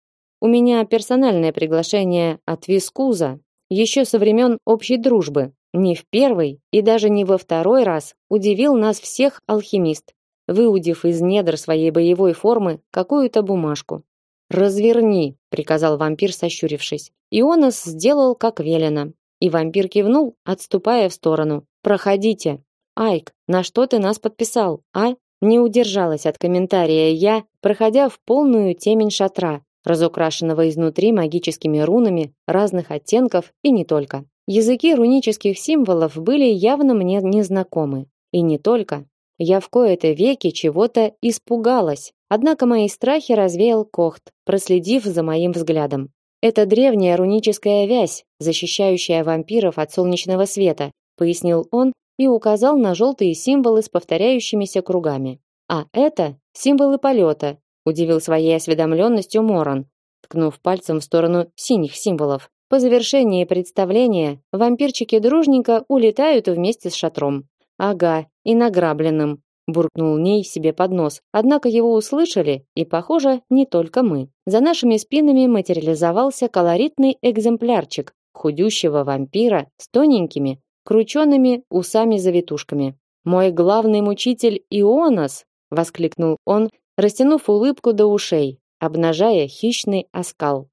У меня персональное приглашение от Вискуза, еще со времен общей дружбы. Не в первый и даже не во второй раз удивил нас всех алхимист выудив из недр своей боевой формы какую-то бумажку. «Разверни», — приказал вампир, сощурившись. Ионас сделал, как велено. И вампир кивнул, отступая в сторону. «Проходите». «Айк, на что ты нас подписал, а?» Не удержалась от комментария я, проходя в полную темень шатра, разукрашенного изнутри магическими рунами разных оттенков и не только. Языки рунических символов были явно мне незнакомы. И не только. Я в кои-то веки чего-то испугалась. Однако мои страхи развеял Кохт, проследив за моим взглядом. Это древняя руническая вязь, защищающая вампиров от солнечного света, пояснил он и указал на желтые символы с повторяющимися кругами. А это символы полета, удивил своей осведомленностью Моран, ткнув пальцем в сторону синих символов. По завершении представления вампирчики дружненько улетают вместе с шатром. Ага, и награбленным, буркнул Ней себе под нос. Однако его услышали, и, похоже, не только мы. За нашими спинами материализовался колоритный экземплярчик худющего вампира с тоненькими, крученными усами-завитушками. «Мой главный мучитель Ионас!» — воскликнул он, растянув улыбку до ушей, обнажая хищный оскал.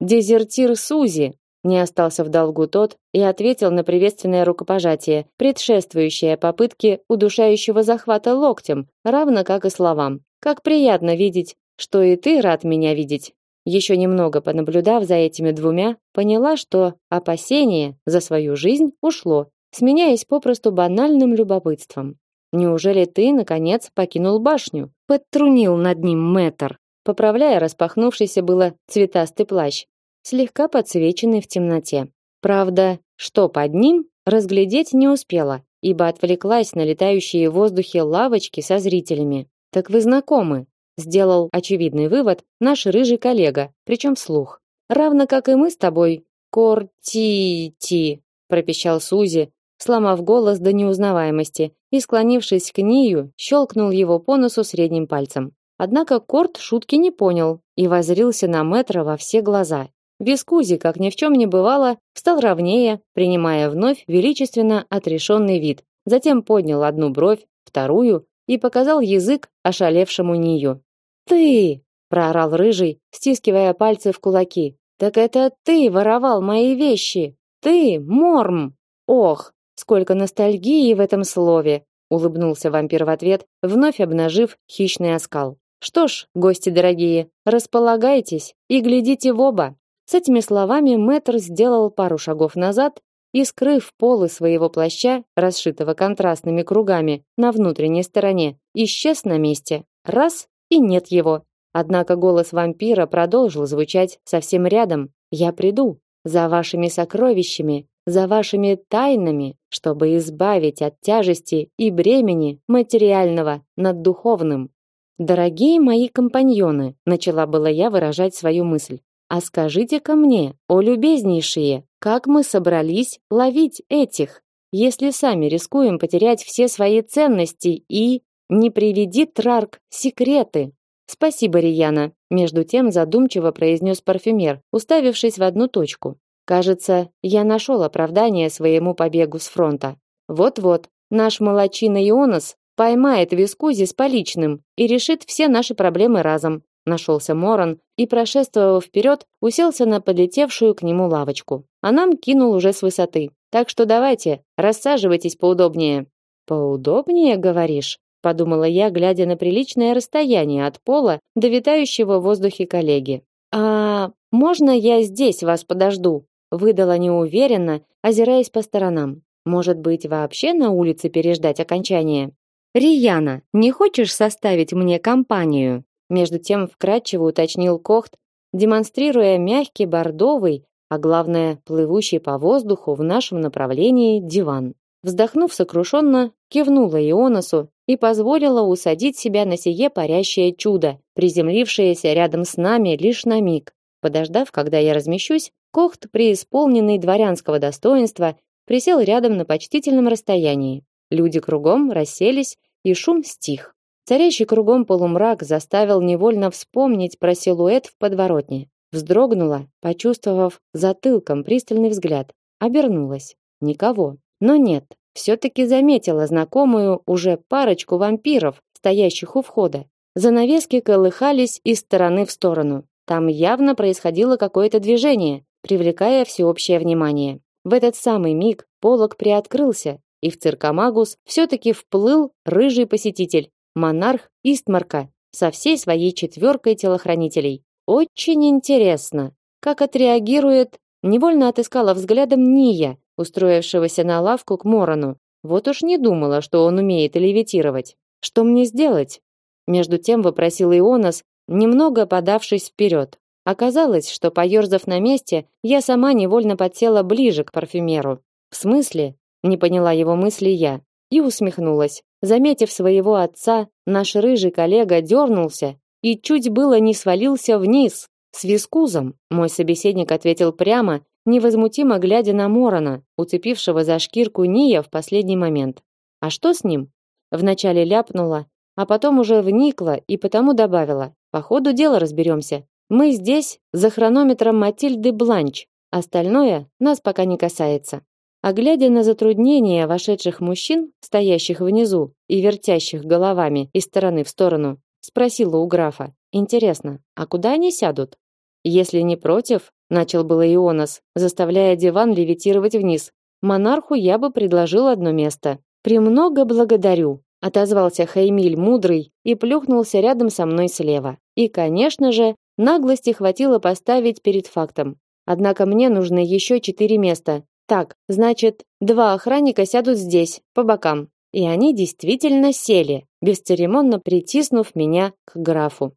«Дезертир Сузи!» Не остался в долгу тот и ответил на приветственное рукопожатие, предшествующее попытке удушающего захвата локтем, равно как и словам. Как приятно видеть, что и ты рад меня видеть. Еще немного понаблюдав за этими двумя, поняла, что опасение за свою жизнь ушло, сменяясь попросту банальным любопытством. Неужели ты наконец покинул башню? Подтрунил над ним Мэтр, поправляя распахнувшийся было цветастый плащ слегка подсвеченный в темноте. Правда, что под ним, разглядеть не успела, ибо отвлеклась на летающие в воздухе лавочки со зрителями. Так вы знакомы? Сделал очевидный вывод наш рыжий коллега, причем вслух. Равно как и мы с тобой. Кортити, пропищал Сузи, сломав голос до неузнаваемости и, склонившись к Нию, щелкнул его по носу средним пальцем. Однако Корт шутки не понял и воззрился на Метра во все глаза. Вискузи, как ни в чем не бывало, встал ровнее, принимая вновь величественно отрешенный вид. Затем поднял одну бровь, вторую и показал язык ошалевшему Нию. «Ты!» – проорал рыжий, стискивая пальцы в кулаки. «Так это ты воровал мои вещи! Ты, Морм!» «Ох, сколько ностальгии в этом слове!» – улыбнулся вампир в ответ, вновь обнажив хищный оскал. Что ж, гости дорогие, располагайтесь и глядите в оба. С этими словами Мэтр сделал пару шагов назад и, скрыв полы своего плаща, расшитого контрастными кругами, на внутренней стороне, исчез на месте. Раз и нет его. Однако голос вампира продолжил звучать совсем рядом. Я приду за вашими сокровищами, за вашими тайнами, чтобы избавить от тяжести и бремени материального над духовным. Дорогие мои компаньоны, начала была я выражать свою мысль. А скажите-ка мне, о любезнейшие, как мы собрались ловить этих, если сами рискуем потерять все свои ценности и не приведи Трарк секреты? Спасибо, Рияна, между тем задумчиво произнес парфюмер, уставившись в одну точку. Кажется, я нашел оправдание своему побегу с фронта. Вот-вот, наш молочина Ионос поймает Вискузи с поличным и решит все наши проблемы разом. Нашелся Моран и, прошествовав вперед, уселся на подлетевшую к нему лавочку. А нам кинул уже с высоты. Так что давайте, рассаживайтесь поудобнее. Поудобнее, говоришь? Подумала я, глядя на приличное расстояние от пола до витающего в воздухе коллеги. А можно я здесь вас подожду? выдала неуверенно, озираясь по сторонам. Может быть, вообще на улице переждать окончание? Рияна, не хочешь составить мне компанию? Между тем вкратчиво уточнил Кохт, демонстрируя мягкий бордовый, а главное, плывущий по воздуху в нашем направлении диван. Вздохнув сокрушенно, кивнула Ионосу и позволила усадить себя на сие парящее чудо, приземлившееся рядом с нами лишь на миг. Подождав, когда я размещусь, Кохт, преисполненный дворянского достоинства, присел рядом на почтительном расстоянии. Люди кругом расселись, и шум стих. Царящий кругом полумрак заставил невольно вспомнить про силуэт в подворотне. Вздрогнула, почувствовав затылком пристальный взгляд. Обернулась. Никого. Но нет, все-таки заметила знакомую уже парочку вампиров, стоящих у входа. Занавески колыхались из стороны в сторону. Там явно происходило какое-то движение, привлекая всеобщее внимание. В этот самый миг полог приоткрылся, и в циркомагус все-таки вплыл рыжий посетитель, монарх Истмарка, со всей своей четверкой телохранителей. Очень интересно, как отреагирует, невольно отыскала взглядом Ния, устроившегося на лавку к Морону. Вот уж не думала, что он умеет левитировать. Что мне сделать? Между тем вопросил Ионас, немного подавшись вперед. Оказалось, что поерзав на месте, я сама невольно подсела ближе к парфюмеру. В смысле? Не поняла его мысли я и усмехнулась. Заметив своего отца, наш рыжий коллега дернулся и чуть было не свалился вниз. С вискузом, мой собеседник ответил прямо, невозмутимо глядя на Морона, уцепившего за шкирку Ния в последний момент. А что с ним? Вначале ляпнула, а потом уже вникла и потому добавила: "По ходу дела разберемся. Мы здесь за хронометром Матильды Бланч. Остальное нас пока не касается". А глядя на затруднения вошедших мужчин, стоящих внизу и вертящих головами из стороны в сторону, спросила у графа: "Интересно, а куда они сядут?" Если не против, начал было Ионас, заставляя диван левитировать вниз. Монарху я бы предложил одно место. Премного благодарю, отозвался Хаймиль мудрый и плюхнулся рядом со мной слева. И, конечно же, наглости хватило поставить перед фактом. Однако мне нужно еще четыре места, так, значит, два охранника сядут здесь, по бокам. И они действительно сели, бесцеремонно притиснув меня к графу.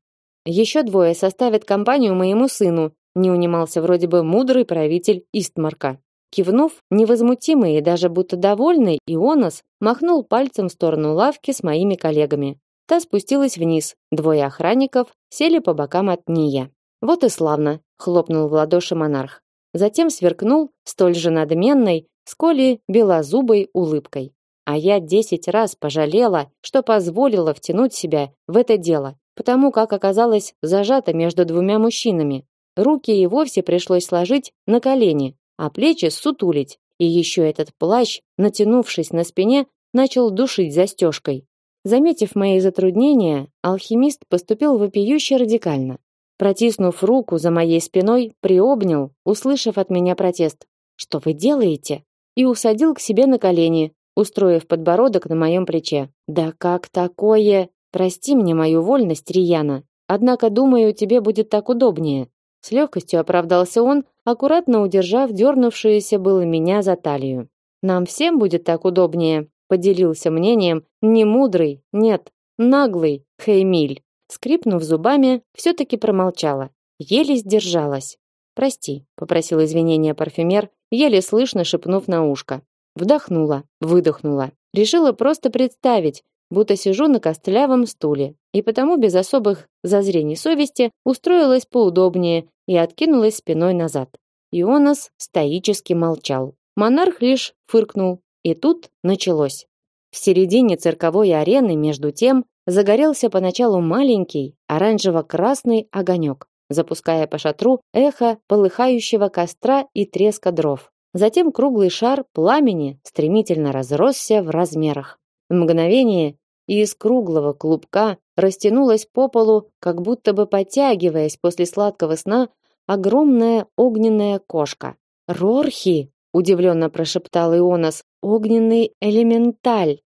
Еще двое составят компанию моему сыну, не унимался вроде бы мудрый правитель Истмарка. Кивнув, невозмутимый и даже будто довольный, Ионас махнул пальцем в сторону лавки с моими коллегами. Та спустилась вниз. Двое охранников сели по бокам от Ния. Вот и славно, хлопнул в ладоши монарх затем сверкнул столь же надменной, сколь белозубой улыбкой. А я десять раз пожалела, что позволила втянуть себя в это дело, потому как оказалась зажата между двумя мужчинами. Руки и вовсе пришлось сложить на колени, а плечи сутулить. И еще этот плащ, натянувшись на спине, начал душить застежкой. Заметив мои затруднения, алхимист поступил вопиюще радикально. Протиснув руку за моей спиной, приобнял, услышав от меня протест. «Что вы делаете?» И усадил к себе на колени, устроив подбородок на моем плече. «Да как такое?» Прости мне мою вольность, Рияна. Однако, думаю, тебе будет так удобнее. С легкостью оправдался он, аккуратно удержав дернувшуюся было меня за талию. Нам всем будет так удобнее, поделился мнением не мудрый, нет, наглый Хеймиль. Скрипнув зубами, все таки промолчала, еле сдержалась. Прости, попросил извинения парфюмер, еле слышно шепнув на ушко. Вдохнула, выдохнула. Решила просто представить, будто сижу на костлявом стуле, и потому без особых зазрений совести устроилась поудобнее и откинулась спиной назад. Ионас стоически молчал. Монарх лишь фыркнул, и тут началось. В середине цирковой арены, между тем, загорелся поначалу маленький оранжево-красный огонек, запуская по шатру эхо полыхающего костра и треска дров. Затем круглый шар пламени стремительно разросся в размерах. В мгновение и из круглого клубка растянулась по полу, как будто бы подтягиваясь после сладкого сна, огромная огненная кошка. «Рорхи!» — удивленно прошептал Ионас. «Огненный элементаль!»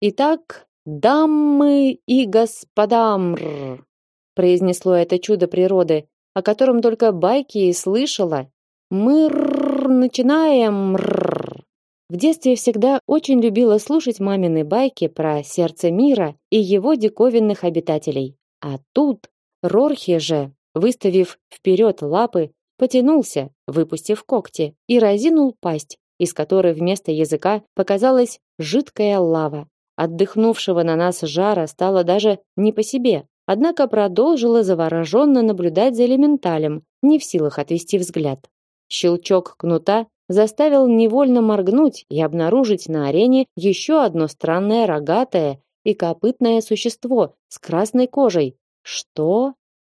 «Итак, дамы и господамр!» произнесло это чудо природы, о котором только байки и слышала. «Мы начинаем!» В детстве всегда очень любила слушать мамины байки про сердце мира и его диковинных обитателей. А тут Рорхи же, выставив вперед лапы, потянулся, выпустив когти, и разинул пасть, из которой вместо языка показалась жидкая лава. Отдыхнувшего на нас жара стало даже не по себе, однако продолжила завороженно наблюдать за элементалем, не в силах отвести взгляд. Щелчок кнута заставил невольно моргнуть и обнаружить на арене еще одно странное рогатое и копытное существо с красной кожей. Что?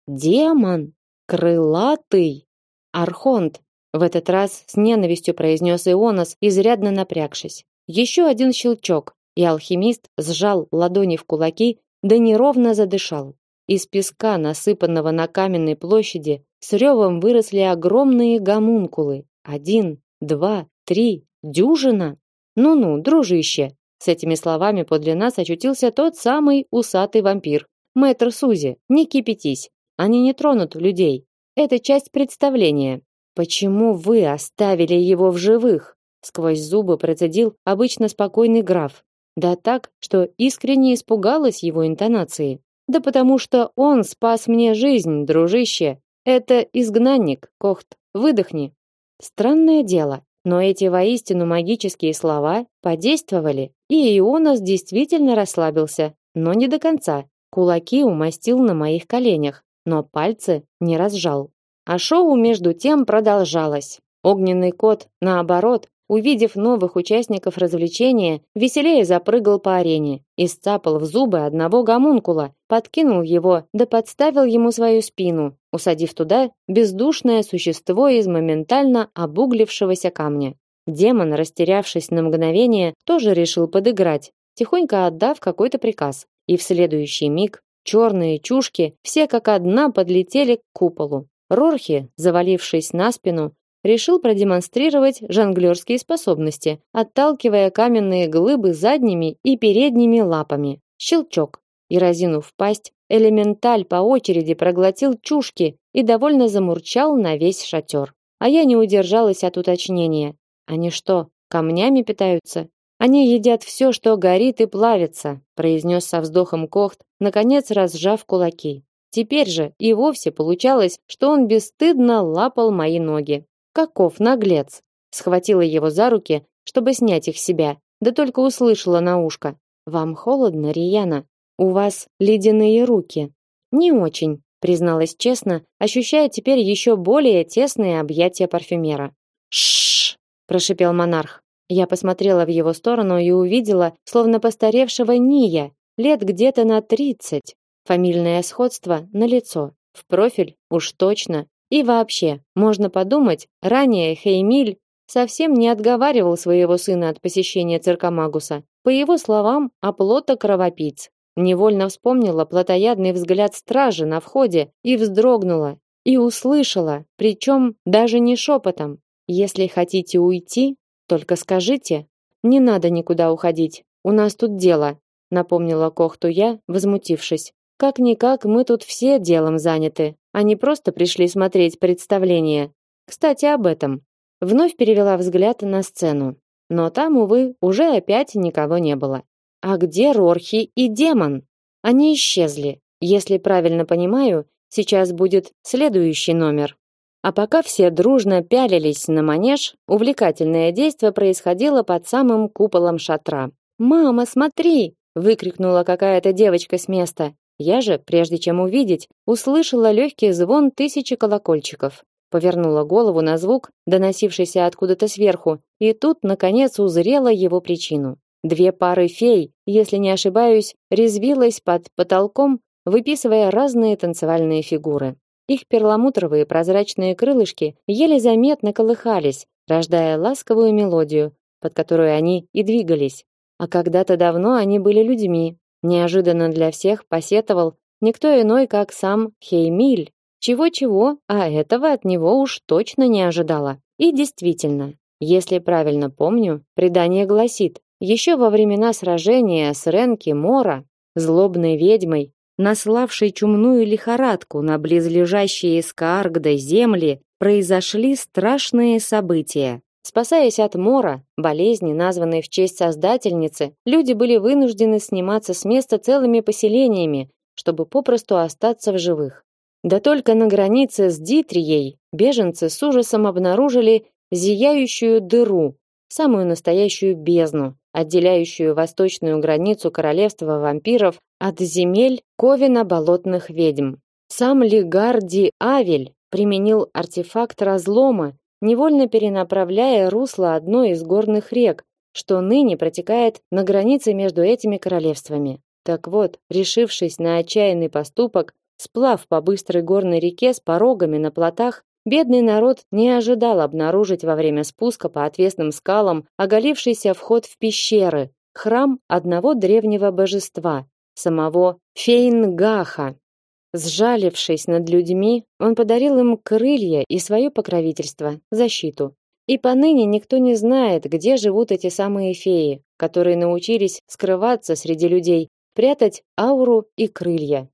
Демон? Крылатый? Архонт? В этот раз с ненавистью произнес Ионос, изрядно напрягшись. Еще один щелчок, и алхимист сжал ладони в кулаки, да неровно задышал. Из песка, насыпанного на каменной площади, с ревом выросли огромные гомункулы. Один, два, три, дюжина. Ну-ну, дружище. С этими словами подле нас очутился тот самый усатый вампир. Мэтр Сузи, не кипятись. Они не тронут людей. Это часть представления. Почему вы оставили его в живых? Сквозь зубы процедил обычно спокойный граф. Да так, что искренне испугалась его интонации. Да потому что он спас мне жизнь, дружище. Это изгнанник, Кохт. Выдохни. Странное дело, но эти воистину магические слова подействовали, и Ионас действительно расслабился, но не до конца. Кулаки умастил на моих коленях, но пальцы не разжал. А шоу между тем продолжалось. Огненный кот, наоборот, увидев новых участников развлечения, веселее запрыгал по арене и сцапал в зубы одного гомункула, подкинул его да подставил ему свою спину, усадив туда бездушное существо из моментально обуглившегося камня. Демон, растерявшись на мгновение, тоже решил подыграть, тихонько отдав какой-то приказ. И в следующий миг черные чушки все как одна подлетели к куполу. Рорхи, завалившись на спину, решил продемонстрировать жонглерские способности, отталкивая каменные глыбы задними и передними лапами. Щелчок. И разинув пасть, элементаль по очереди проглотил чушки и довольно замурчал на весь шатер. А я не удержалась от уточнения. Они что, камнями питаются? Они едят все, что горит и плавится, произнес со вздохом Кохт, наконец разжав кулаки. Теперь же и вовсе получалось, что он бесстыдно лапал мои ноги. Каков наглец! Схватила его за руки, чтобы снять их с себя, да только услышала на ушко: "Вам холодно, Рияна? У вас ледяные руки". Не очень, призналась честно, ощущая теперь еще более тесные объятия парфюмера. Шш, прошипел монарх. Я посмотрела в его сторону и увидела, словно постаревшего Ния, лет где-то на тридцать. Фамильное сходство на лицо, в профиль уж точно, и вообще, можно подумать, ранее Хеймиль совсем не отговаривал своего сына от посещения цирка Магуса. По его словам, оплота кровопийц. Невольно вспомнила плотоядный взгляд стражи на входе и вздрогнула. И услышала, причем даже не шепотом. «Если хотите уйти, только скажите. Не надо никуда уходить. У нас тут дело». напомнила Кохту я, возмутившись. Как никак мы тут все делом заняты, а не просто пришли смотреть представление. Кстати, об этом. Вновь перевела взгляд на сцену. Но там, увы, уже опять никого не было. А где Рорхи и демон? Они исчезли. Если правильно понимаю, сейчас будет следующий номер. А пока все дружно пялились на манеж, увлекательное действие происходило под самым куполом шатра. "Мама, смотри!" выкрикнула какая-то девочка с места. Я же, прежде чем увидеть, услышала легкий звон тысячи колокольчиков. Повернула голову на звук, доносившийся откуда-то сверху, и тут наконец узрела его причину. Две пары фей, если не ошибаюсь, резвилась под потолком, выписывая разные танцевальные фигуры. Их перламутровые прозрачные крылышки еле заметно колыхались, рождая ласковую мелодию, под которую они и двигались. А когда-то давно они были людьми. Неожиданно для всех посетовал никто иной, как сам Хеймиль. Чего-чего, а этого от него уж точно не ожидала. И действительно, если правильно помню, предание гласит, еще во времена сражения с Ренки Мора, злобной ведьмой, наславшей чумную лихорадку на близлежащие с Кааргдой земли, произошли страшные события. Спасаясь от мора, болезни, названной в честь создательницы, люди были вынуждены сниматься с места целыми поселениями, чтобы попросту остаться в живых. Да только на границе с Дитрией беженцы с ужасом обнаружили зияющую дыру, самую настоящую бездну, отделяющую восточную границу королевства вампиров от земель ковена болотных ведьм. Сам Лигарди Авель применил артефакт разлома, невольно перенаправляя русло одной из горных рек, что ныне протекает на границе между этими королевствами. Так вот, решившись на отчаянный поступок, сплав по быстрой горной реке с порогами на плотах, Бедный народ не ожидал обнаружить во время спуска по отвесным скалам оголившийся вход в пещеры, храм одного древнего божества, самого Фейнгаха. Сжалившись над людьми, он подарил им крылья и свое покровительство, защиту. И поныне никто не знает, где живут эти самые феи, которые научились скрываться среди людей, прятать ауру и крылья.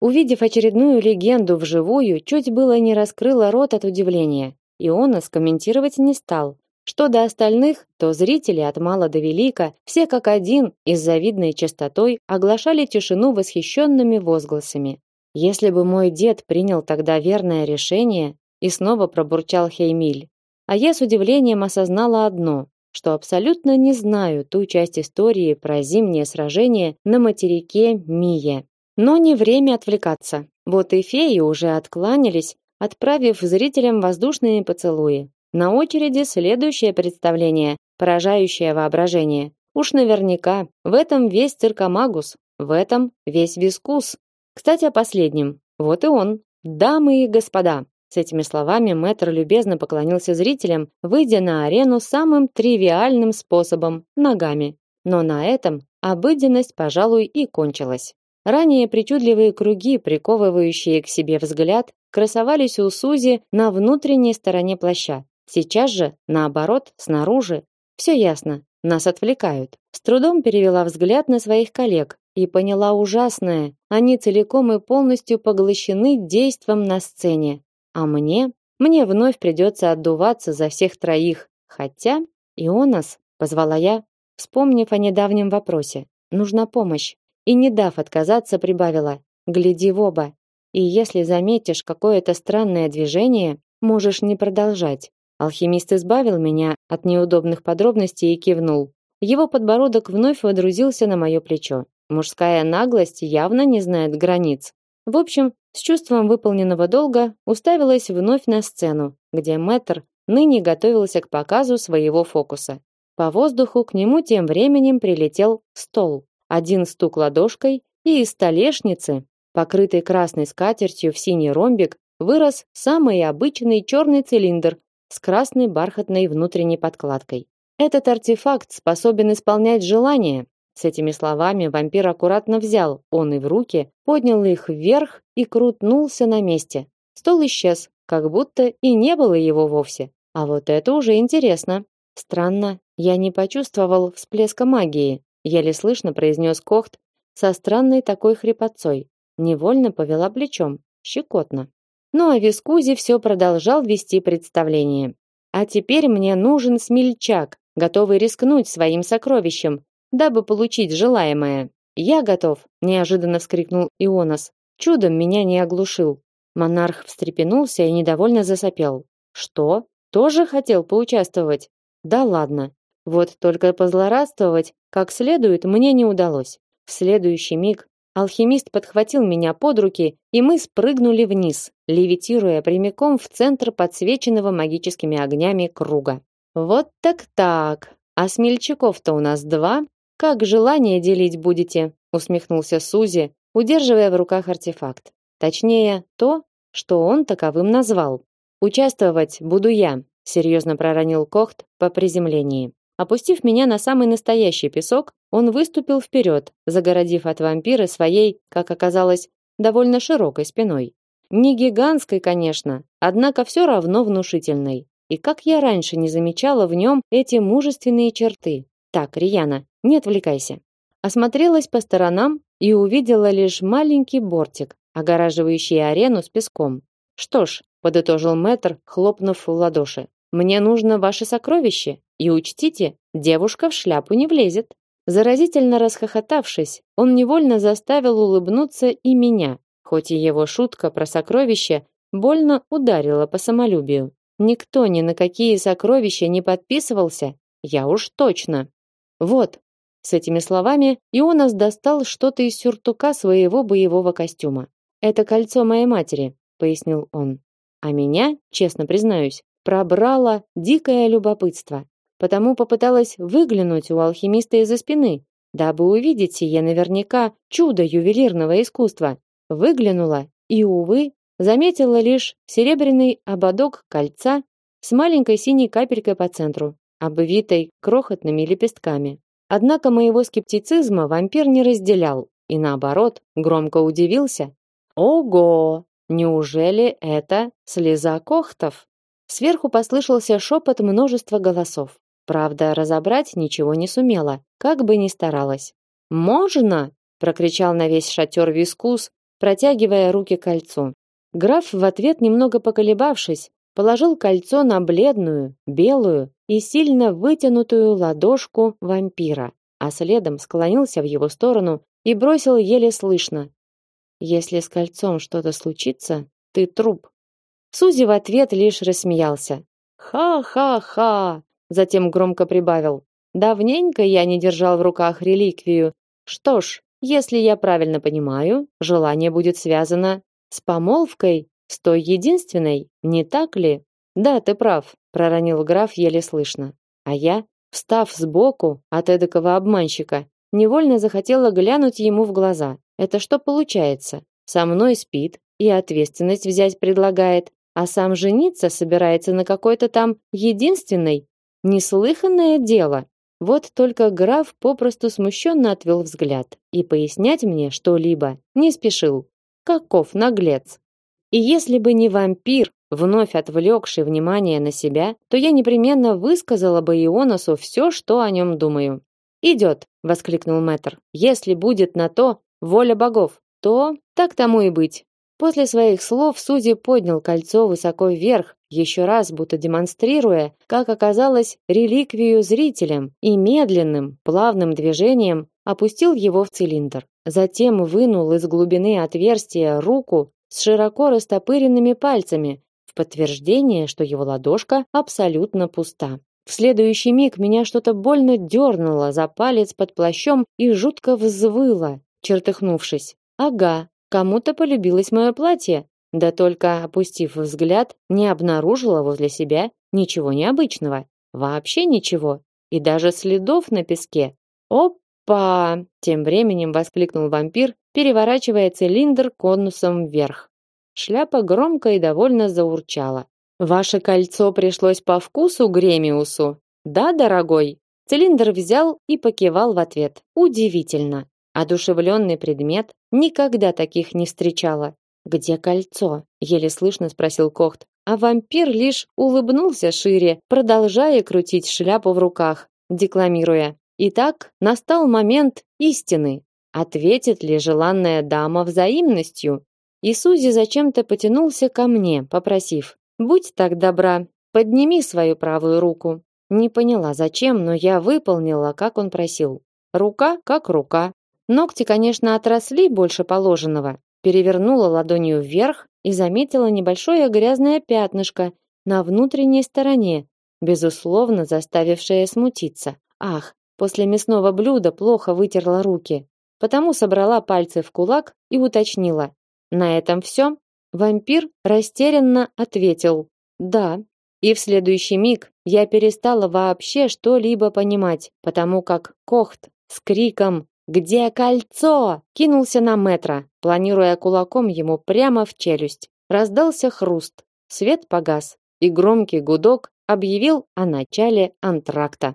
Увидев очередную легенду вживую, чуть было не раскрыла рот от удивления. и он скомментировать не стал. Что до остальных, то зрители от мала до велика, все как один и завидной частотой оглашали тишину восхищенными возгласами. Если бы мой дед принял тогда верное решение, и снова пробурчал Хеймиль. А я с удивлением осознала одно, что абсолютно не знаю ту часть истории про зимнее сражение на материке Мия. Но не время отвлекаться. Вот и феи уже откланялись, отправив зрителям воздушные поцелуи. На очереди следующее представление, поражающее воображение. Уж наверняка в этом весь циркомагус, в этом весь вискус. Кстати, о последнем. Вот и он. Дамы и господа, с этими словами мэтр любезно поклонился зрителям, выйдя на арену самым тривиальным способом ногами. Но на этом обыденность, пожалуй, и кончилась. Ранее причудливые круги, приковывающие к себе взгляд, красовались у Сузи на внутренней стороне плаща. Сейчас же, наоборот, снаружи. Все ясно, нас отвлекают. С трудом перевела взгляд на своих коллег и поняла ужасное. Они целиком и полностью поглощены действом на сцене. А мне? Мне вновь придется отдуваться за всех троих. Хотя, Ионас, позвала я, вспомнив о недавнем вопросе. Нужна помощь и, не дав отказаться, прибавила: "Гляди в оба. И если заметишь какое-то странное движение, можешь не продолжать". Алхимист избавил меня от неудобных подробностей и кивнул. Его подбородок вновь водрузился на мое плечо. Мужская наглость явно не знает границ. В общем, с чувством выполненного долга уставилась вновь на сцену, где Мэтр ныне готовился к показу своего фокуса. По воздуху к нему тем временем прилетел стол. Один стук ладошкой, и из столешницы, покрытой красной скатертью в синий ромбик, вырос самый обычный черный цилиндр с красной бархатной внутренней подкладкой. Этот артефакт способен исполнять желания. С этими словами вампир аккуратно взял он и в руки, поднял их вверх и крутнулся на месте. Стол исчез, как будто и не было его вовсе. А вот это уже интересно. Странно, я не почувствовал всплеска магии. еле слышно произнес Кохт со странной такой хрипотцой. Невольно повела плечом, щекотно. Ну а Вискузи все продолжал вести представление. А теперь мне нужен смельчак, готовый рискнуть своим сокровищем, дабы получить желаемое. Я готов, неожиданно вскрикнул Ионос. Чудом меня не оглушил. Монарх встрепенулся и недовольно засопел. Что? Тоже хотел поучаствовать? Да ладно. Вот только позлорадствовать как следует мне не удалось. В следующий миг алхимист подхватил меня под руки, и мы спрыгнули вниз, левитируя прямиком в центр подсвеченного магическими огнями круга. Вот так-так. А смельчаков-то у нас два. Как желание делить будете? усмехнулся Сузи, удерживая в руках артефакт. Точнее, то, что он таковым назвал. Участвовать буду я, серьезно проронил Кохт по приземлении. Опустив меня на самый настоящий песок, он выступил вперед, загородив от вампира своей, как оказалось, довольно широкой спиной. Не гигантской, конечно, однако все равно внушительной. И как я раньше не замечала в нем эти мужественные черты. Так, Рияна, не отвлекайся. Осмотрелась по сторонам и увидела лишь маленький бортик, огораживающий арену с песком. Что ж, подытожил Мэтр, хлопнув в ладоши. Мне нужно ваше сокровище, и учтите, девушка в шляпу не влезет. Заразительно расхохотавшись, он невольно заставил улыбнуться и меня, хоть и его шутка про сокровище больно ударила по самолюбию. Никто ни на какие сокровища не подписывался, я уж точно. Вот. С этими словами Ионас достал что-то из сюртука своего боевого костюма. Это кольцо моей матери, пояснил он. А меня, честно признаюсь, пробрало дикое любопытство, потому попыталась выглянуть у алхимиста из-за спины, дабы увидеть сие наверняка чудо ювелирного искусства. Выглянула и, увы, заметила лишь серебряный ободок кольца с маленькой синей капелькой по центру, обвитой крохотными лепестками. Однако моего скептицизма вампир не разделял и наоборот громко удивился. Ого, неужели это слеза кохтов? Сверху послышался шепот множества голосов. Правда, разобрать ничего не сумела, как бы ни старалась. «Можно?» – прокричал на весь шатер Вискус, протягивая руки к кольцу. Граф в ответ, немного поколебавшись, положил кольцо на бледную, белую и сильно вытянутую ладошку вампира, а следом склонился в его сторону и бросил еле слышно. «Если с кольцом что-то случится, ты труп». Сузи в ответ лишь рассмеялся. Ха-ха-ха, затем громко прибавил: Давненько я не держал в руках реликвию. Что ж, если я правильно понимаю, желание будет связано с помолвкой с той единственной, не так ли? Да, ты прав, проронил граф еле слышно. А я, встав сбоку от эдакого обманщика, невольно захотела глянуть ему в глаза. Это что получается? Со мной спит и ответственность взять предлагает, а сам жениться собирается на какой-то там единственной. Неслыханное дело. Вот только граф попросту смущенно отвел взгляд и пояснять мне что-либо не спешил. Каков наглец! И если бы не вампир, вновь отвлекший внимание на себя, то я непременно высказала бы Ионосу все, что о нем думаю. «Идет!» — воскликнул мэтр. «Если будет на то воля богов, то так тому и быть. После своих слов Сузи поднял кольцо высоко вверх, еще раз будто демонстрируя, как оказалось, реликвию зрителям, и медленным, плавным движением опустил его в цилиндр. Затем вынул из глубины отверстия руку с широко растопыренными пальцами, в подтверждение, что его ладошка абсолютно пуста. В следующий миг меня что-то больно дернуло за палец под плащом и жутко взвыло, чертыхнувшись. Ага, Кому-то полюбилось мое платье, да только опустив взгляд, не обнаружила возле себя ничего необычного, вообще ничего, и даже следов на песке. Опа! Тем временем воскликнул вампир, переворачивая цилиндр конусом вверх. Шляпа громко и довольно заурчала. Ваше кольцо пришлось по вкусу Гремиусу. Да, дорогой. Цилиндр взял и покивал в ответ. Удивительно. Одушевленный предмет, никогда таких не встречала. Где кольцо? еле слышно спросил Кохт, а вампир лишь улыбнулся шире, продолжая крутить шляпу в руках, декламируя: Итак, настал момент истины. Ответит ли желанная дама взаимностью? И Сузи зачем-то потянулся ко мне, попросив: "Будь так добра, подними свою правую руку". Не поняла зачем, но я выполнила, как он просил. Рука как рука. Ногти, конечно, отросли больше положенного. Перевернула ладонью вверх и заметила небольшое грязное пятнышко на внутренней стороне, безусловно, заставившее смутиться. Ах, после мясного блюда плохо вытерла руки. Потому собрала пальцы в кулак и уточнила: "На этом все?» Вампир растерянно ответил: "Да". И в следующий миг я перестала вообще что-либо понимать, потому как Кохт с криком «Где кольцо?» кинулся на метра, планируя кулаком ему прямо в челюсть. Раздался хруст, свет погас, и громкий гудок объявил о начале антракта.